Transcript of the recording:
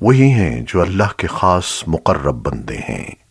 وہی ہیں جو اللہ کے خاص مقرب بندے ہیں۔